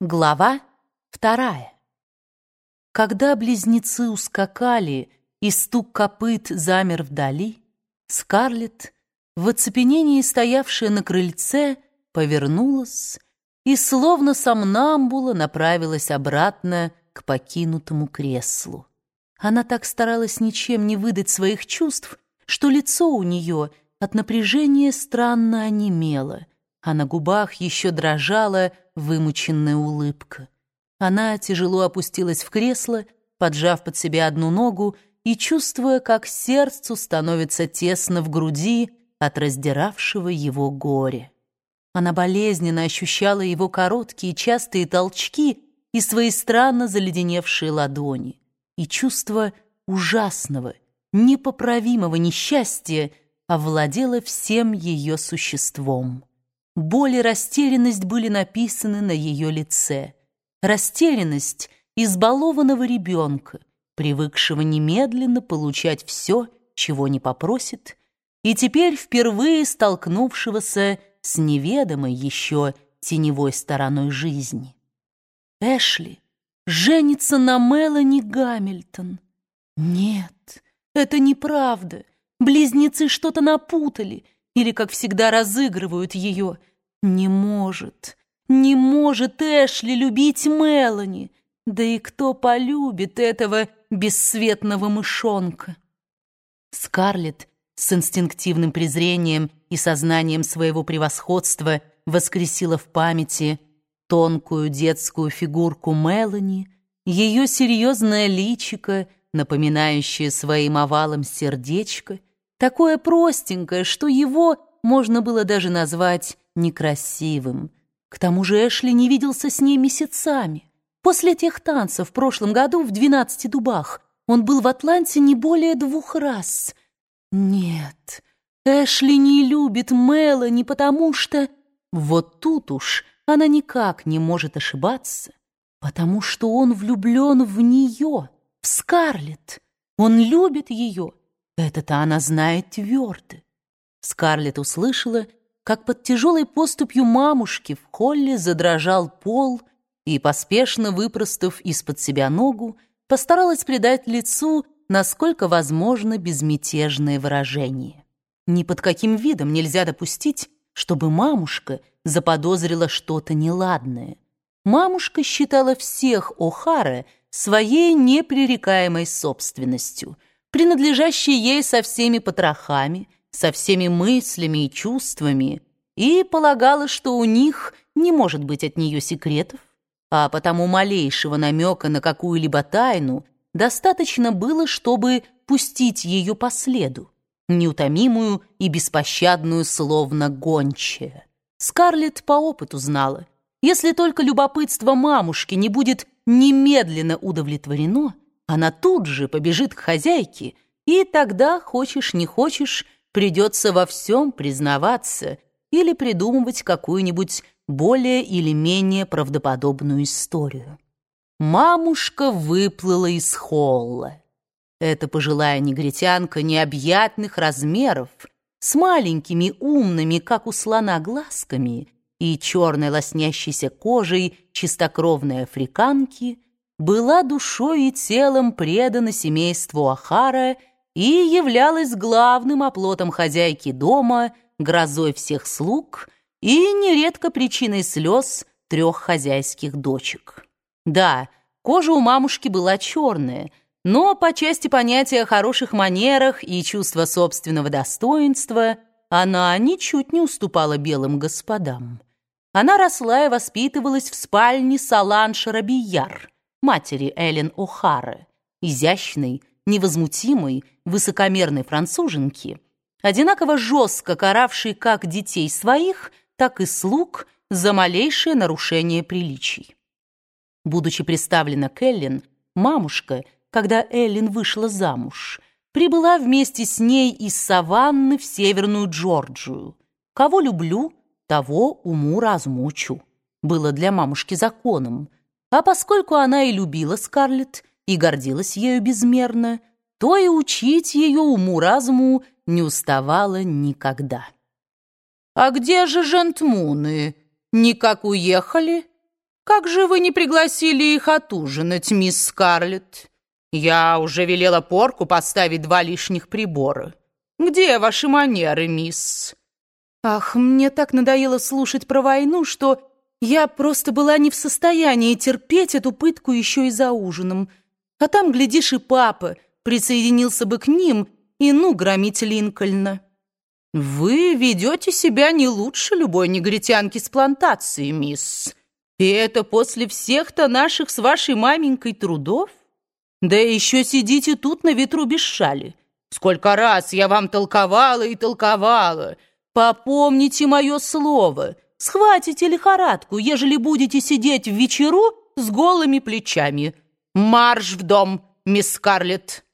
Глава вторая. Когда близнецы ускакали, и стук копыт замер вдали, Скарлетт, в оцепенении стоявшая на крыльце, повернулась и, словно сомнамбула, направилась обратно к покинутому креслу. Она так старалась ничем не выдать своих чувств, что лицо у нее от напряжения странно онемело — а на губах еще дрожала вымученная улыбка. Она тяжело опустилась в кресло, поджав под себя одну ногу и чувствуя, как сердцу становится тесно в груди от раздиравшего его горя. Она болезненно ощущала его короткие частые толчки и свои странно заледеневшие ладони. И чувство ужасного, непоправимого несчастья овладело всем ее существом. Боль и растерянность были написаны на ее лице. Растерянность избалованного ребенка, привыкшего немедленно получать все, чего не попросит, и теперь впервые столкнувшегося с неведомой еще теневой стороной жизни. Эшли женится на Мелани Гамильтон. Нет, это неправда. Близнецы что-то напутали или, как всегда, разыгрывают ее – не может, не может Эшли любить Мелани. Да и кто полюбит этого бесцветного мышонка? Скарлетт с инстинктивным презрением и сознанием своего превосходства воскресила в памяти тонкую детскую фигурку Мелани, ее серьезное личико, напоминающее своим овалом сердечко, такое простенькое, что его можно было даже назвать некрасивым. К тому же Эшли не виделся с ней месяцами. После тех танцев в прошлом году в «Двенадцати дубах» он был в Атланте не более двух раз. Нет, Эшли не любит Мелани, потому что... Вот тут уж она никак не может ошибаться, потому что он влюблен в нее, в Скарлетт. Он любит ее. Это-то она знает твердо. Скарлетт услышала, как под тяжелой поступью мамушки в холле задрожал пол и, поспешно выпростав из-под себя ногу, постаралась придать лицу, насколько возможно, безмятежное выражение. Ни под каким видом нельзя допустить, чтобы мамушка заподозрила что-то неладное. Мамушка считала всех О'Хара своей непререкаемой собственностью, принадлежащей ей со всеми потрохами, со всеми мыслями и чувствами и полагала, что у них не может быть от нее секретов, а потому малейшего намека на какую-либо тайну достаточно было, чтобы пустить ее по следу, неутомимую и беспощадную, словно гончая. Скарлетт по опыту знала, если только любопытство мамушки не будет немедленно удовлетворено, она тут же побежит к хозяйке, и тогда, хочешь не хочешь, придется во всем признаваться или придумывать какую-нибудь более или менее правдоподобную историю. Мамушка выплыла из холла. Эта пожилая негритянка необъятных размеров, с маленькими умными, как у слона, глазками и черной лоснящейся кожей чистокровной африканки, была душой и телом предана семейству Ахара и являлась главным оплотом хозяйки дома, грозой всех слуг и нередко причиной слез трех хозяйских дочек. Да, кожа у мамушки была черная, но по части понятия о хороших манерах и чувства собственного достоинства она ничуть не уступала белым господам. Она росла и воспитывалась в спальне Саланж Рабияр, матери Эллен О'Хара, изящной, невозмутимой, высокомерной француженки, одинаково жестко каравшей как детей своих, так и слуг за малейшее нарушение приличий. Будучи представлена к Эллен, мамушка, когда Эллен вышла замуж, прибыла вместе с ней из саванны в Северную Джорджию. Кого люблю, того уму-разуму учу. Было для мамушки законом. А поскольку она и любила Скарлетт, и гордилась ею безмерно, то и учить ее уму-разуму не уставала никогда. «А где же жентмуны? Никак уехали?» Как же вы не пригласили их отужинать, мисс Скарлетт? Я уже велела порку поставить два лишних прибора. Где ваши манеры, мисс? Ах, мне так надоело слушать про войну, что я просто была не в состоянии терпеть эту пытку еще и за ужином. А там, глядишь, и папа присоединился бы к ним и ну громить Линкольна. Вы ведете себя не лучше любой негритянки с плантации, мисс. И это после всех-то наших с вашей маменькой трудов? Да еще сидите тут на ветру без шали. Сколько раз я вам толковала и толковала. Попомните мое слово. Схватите лихорадку, ежели будете сидеть в вечеру с голыми плечами. Марш в дом, мисс Скарлетт.